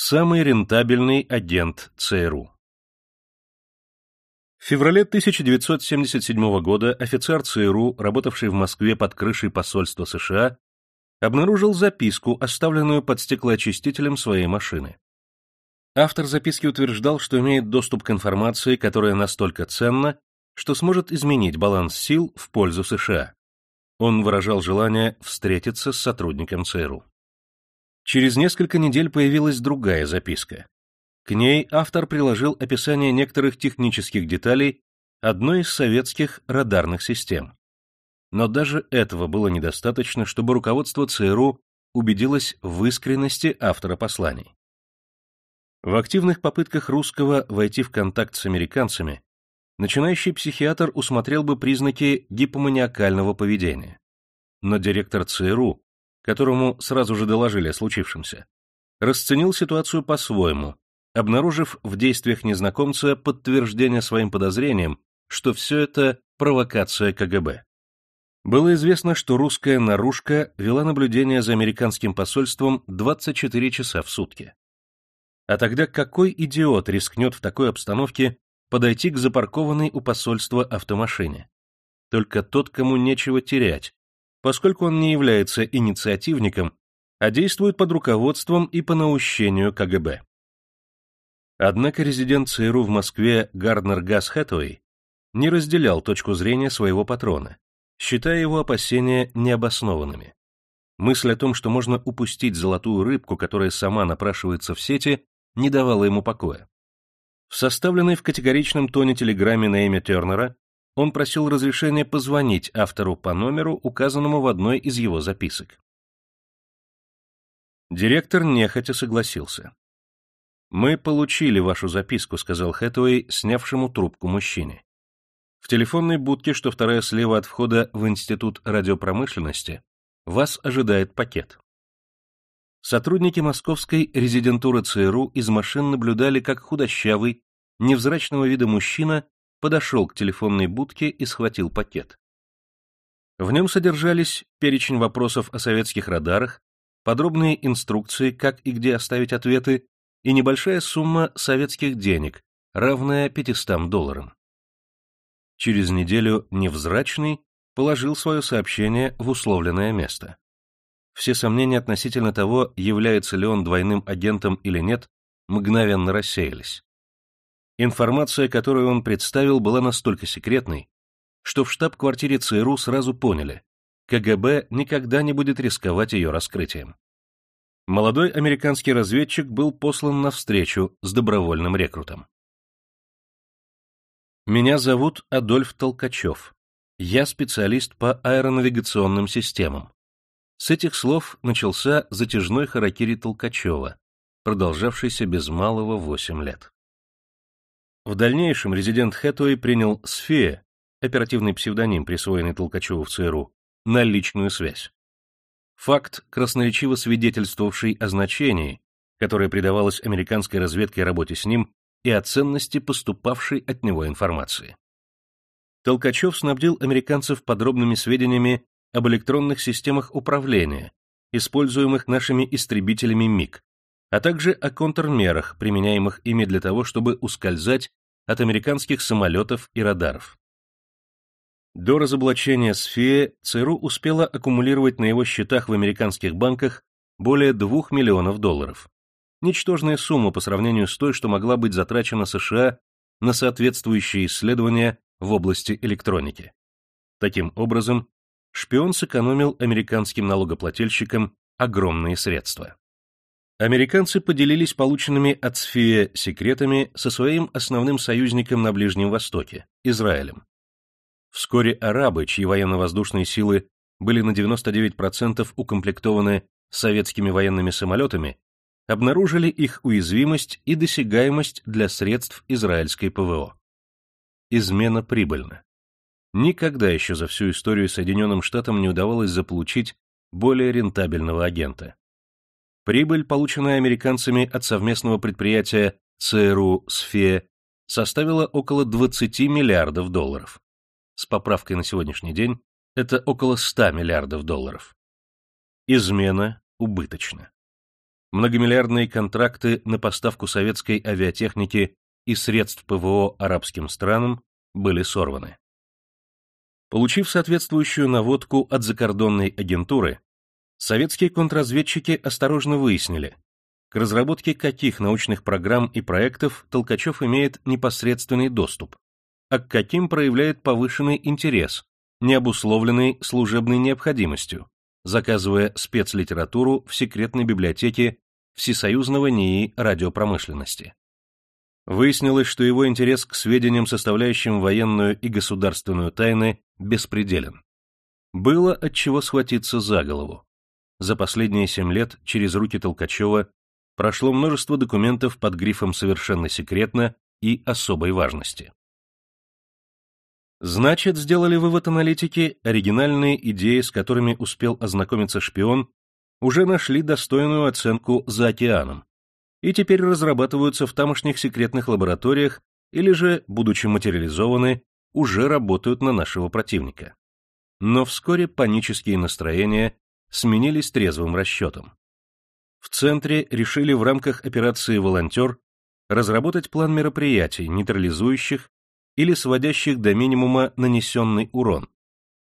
Самый рентабельный агент ЦРУ В феврале 1977 года офицер ЦРУ, работавший в Москве под крышей посольства США, обнаружил записку, оставленную под стеклоочистителем своей машины. Автор записки утверждал, что имеет доступ к информации, которая настолько ценна, что сможет изменить баланс сил в пользу США. Он выражал желание встретиться с сотрудником ЦРУ. Через несколько недель появилась другая записка. К ней автор приложил описание некоторых технических деталей одной из советских радарных систем. Но даже этого было недостаточно, чтобы руководство ЦРУ убедилось в искренности автора посланий. В активных попытках русского войти в контакт с американцами начинающий психиатр усмотрел бы признаки гипоманиакального поведения. Но директор ЦРУ, которому сразу же доложили о случившемся, расценил ситуацию по-своему, обнаружив в действиях незнакомца подтверждение своим подозрениям, что все это провокация КГБ. Было известно, что русская наружка вела наблюдение за американским посольством 24 часа в сутки. А тогда какой идиот рискнет в такой обстановке подойти к запаркованной у посольства автомашине? Только тот, кому нечего терять, поскольку он не является инициативником, а действует под руководством и по наущению КГБ. Однако резидент ЦРУ в Москве Гарднер Гасс Хэтэуэй не разделял точку зрения своего патрона считая его опасения необоснованными. Мысль о том, что можно упустить золотую рыбку, которая сама напрашивается в сети, не давала ему покоя. В составленной в категоричном тоне телеграмме на имя Тернера он просил разрешения позвонить автору по номеру, указанному в одной из его записок. Директор нехотя согласился. «Мы получили вашу записку», — сказал Хэтэуэй, снявшему трубку мужчине. В телефонной будке, что вторая слева от входа в Институт радиопромышленности, вас ожидает пакет. Сотрудники московской резидентуры ЦРУ из машин наблюдали, как худощавый, невзрачного вида мужчина подошел к телефонной будке и схватил пакет. В нем содержались перечень вопросов о советских радарах, подробные инструкции, как и где оставить ответы, и небольшая сумма советских денег, равная 500 долларам. Через неделю невзрачный положил свое сообщение в условленное место. Все сомнения относительно того, является ли он двойным агентом или нет, мгновенно рассеялись. Информация, которую он представил, была настолько секретной, что в штаб-квартире ЦРУ сразу поняли, КГБ никогда не будет рисковать ее раскрытием. Молодой американский разведчик был послан на встречу с добровольным рекрутом. Меня зовут Адольф Толкачев. Я специалист по аэронавигационным системам. С этих слов начался затяжной харакири Толкачева, продолжавшийся без малого восемь лет. В дальнейшем резидент Хэтуэй принял Сфея, оперативный псевдоним, присвоенный Толкачеву в ЦРУ, на личную связь. Факт, красноречиво свидетельствовавший о значении, которое придавалось американской разведке работе с ним, и о ценности поступавшей от него информации. Толкачев снабдил американцев подробными сведениями об электронных системах управления, используемых нашими истребителями МиГ, а также о контрмерах, применяемых ими для того, чтобы ускользать от американских самолетов и радаров. До разоблачения СФИЭ ЦРУ успела аккумулировать на его счетах в американских банках более 2 миллионов долларов ничтожная сумма по сравнению с той, что могла быть затрачена США на соответствующие исследования в области электроники. Таким образом, шпион сэкономил американским налогоплательщикам огромные средства. Американцы поделились полученными от СФИЭ секретами со своим основным союзником на Ближнем Востоке – Израилем. Вскоре арабы, чьи военно-воздушные силы были на 99% укомплектованы советскими военными самолетами, обнаружили их уязвимость и досягаемость для средств израильской ПВО. Измена прибыльна. Никогда еще за всю историю Соединенным Штатам не удавалось заполучить более рентабельного агента. Прибыль, полученная американцами от совместного предприятия ЦРУ «Сфе», составила около 20 миллиардов долларов. С поправкой на сегодняшний день это около 100 миллиардов долларов. Измена убыточна. многомиллиардные контракты на поставку советской авиатехники и средств ПВО арабским странам были сорваны. Получив соответствующую наводку от закордонной агентуры, советские контрразведчики осторожно выяснили, к разработке каких научных программ и проектов Толкачев имеет непосредственный доступ, а к каким проявляет повышенный интерес, не обусловленный служебной необходимостью, заказывая спецлитературу в секретной библиотеке Всесоюзного НИИ радиопромышленности. Выяснилось, что его интерес к сведениям, составляющим военную и государственную тайны, беспределен. Было от чего схватиться за голову. За последние семь лет через руки Толкачева прошло множество документов под грифом «совершенно секретно» и «особой важности». Значит, сделали вывод аналитики, оригинальные идеи, с которыми успел ознакомиться шпион, уже нашли достойную оценку за океаном и теперь разрабатываются в тамошних секретных лабораториях или же, будучи материализованы, уже работают на нашего противника. Но вскоре панические настроения сменились трезвым расчетом. В центре решили в рамках операции «Волонтер» разработать план мероприятий, нейтрализующих или сводящих до минимума нанесенный урон,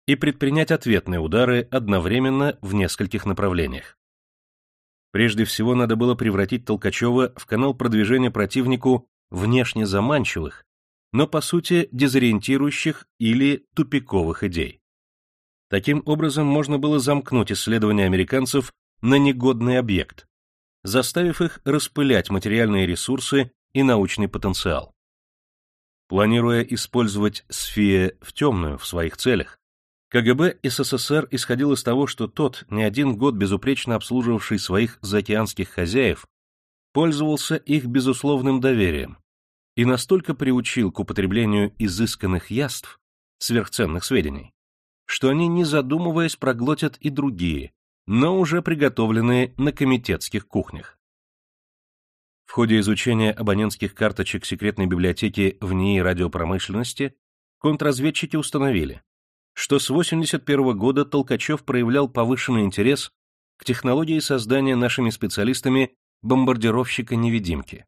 и предпринять ответные удары одновременно в нескольких направлениях. Прежде всего надо было превратить Толкачева в канал продвижения противнику внешне заманчивых, но по сути дезориентирующих или тупиковых идей. Таким образом можно было замкнуть исследования американцев на негодный объект, заставив их распылять материальные ресурсы и научный потенциал. Планируя использовать СФИЭ в темную в своих целях, КГБ СССР исходил из того, что тот, не один год безупречно обслуживавший своих заокеанских хозяев, пользовался их безусловным доверием и настолько приучил к употреблению изысканных яств, сверхценных сведений, что они, не задумываясь, проглотят и другие, но уже приготовленные на комитетских кухнях. В ходе изучения абонентских карточек секретной библиотеки в НИИ радиопромышленности контрразведчики установили, что с 81 года Толкачев проявлял повышенный интерес к технологии создания нашими специалистами бомбардировщика-невидимки.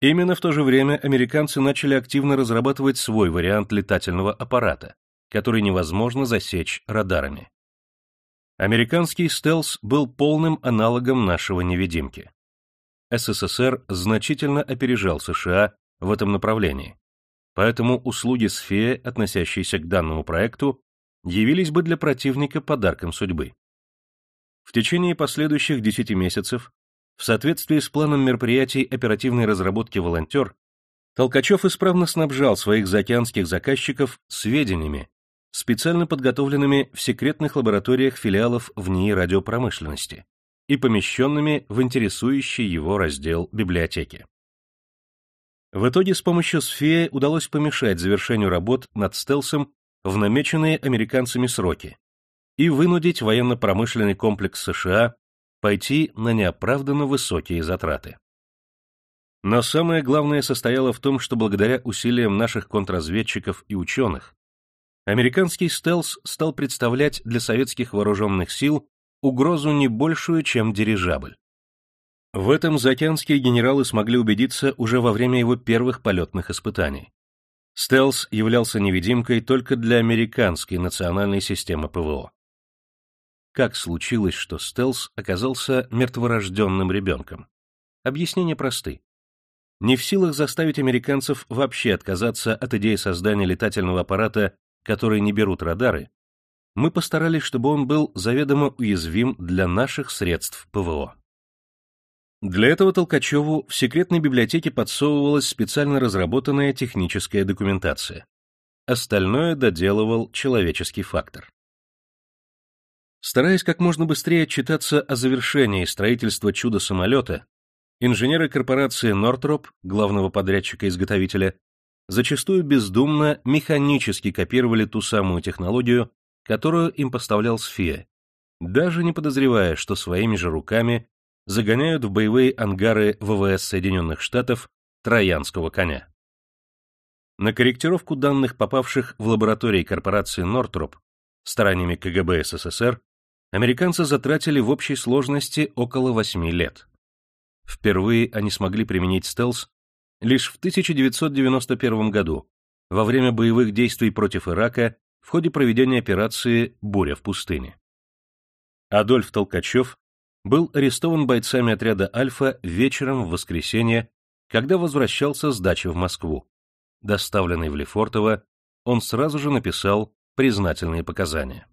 Именно в то же время американцы начали активно разрабатывать свой вариант летательного аппарата, который невозможно засечь радарами. Американский стелс был полным аналогом нашего невидимки. СССР значительно опережал США в этом направлении, поэтому услуги СФЕ, относящиеся к данному проекту, явились бы для противника подарком судьбы. В течение последующих 10 месяцев, в соответствии с планом мероприятий оперативной разработки «Волонтер», Толкачев исправно снабжал своих заокеанских заказчиков сведениями, специально подготовленными в секретных лабораториях филиалов в НИИ радиопромышленности и помещенными в интересующий его раздел библиотеки. В итоге с помощью СФИЭ удалось помешать завершению работ над стелсом в намеченные американцами сроки и вынудить военно-промышленный комплекс США пойти на неоправданно высокие затраты. Но самое главное состояло в том, что благодаря усилиям наших контрразведчиков и ученых, американский стелс стал представлять для советских вооруженных сил угрозу не большую, чем дирижабль. В этом заокеанские генералы смогли убедиться уже во время его первых полетных испытаний. Стелс являлся невидимкой только для американской национальной системы ПВО. Как случилось, что Стелс оказался мертворожденным ребенком? Объяснения просты. Не в силах заставить американцев вообще отказаться от идеи создания летательного аппарата, который не берут радары, мы постарались, чтобы он был заведомо уязвим для наших средств ПВО. Для этого Толкачеву в секретной библиотеке подсовывалась специально разработанная техническая документация. Остальное доделывал человеческий фактор. Стараясь как можно быстрее отчитаться о завершении строительства чудо-самолета, инженеры корпорации Нортроп, главного подрядчика-изготовителя, зачастую бездумно механически копировали ту самую технологию, которую им поставлял СФИА, даже не подозревая, что своими же руками загоняют в боевые ангары ВВС Соединенных Штатов троянского коня. На корректировку данных, попавших в лаборатории корпорации Нортроп стараниями КГБ СССР, американцы затратили в общей сложности около 8 лет. Впервые они смогли применить стелс лишь в 1991 году, во время боевых действий против Ирака в ходе проведения операции «Буря в пустыне». Адольф Толкачев был арестован бойцами отряда «Альфа» вечером в воскресенье, когда возвращался с дачи в Москву. Доставленный в Лефортово, он сразу же написал признательные показания.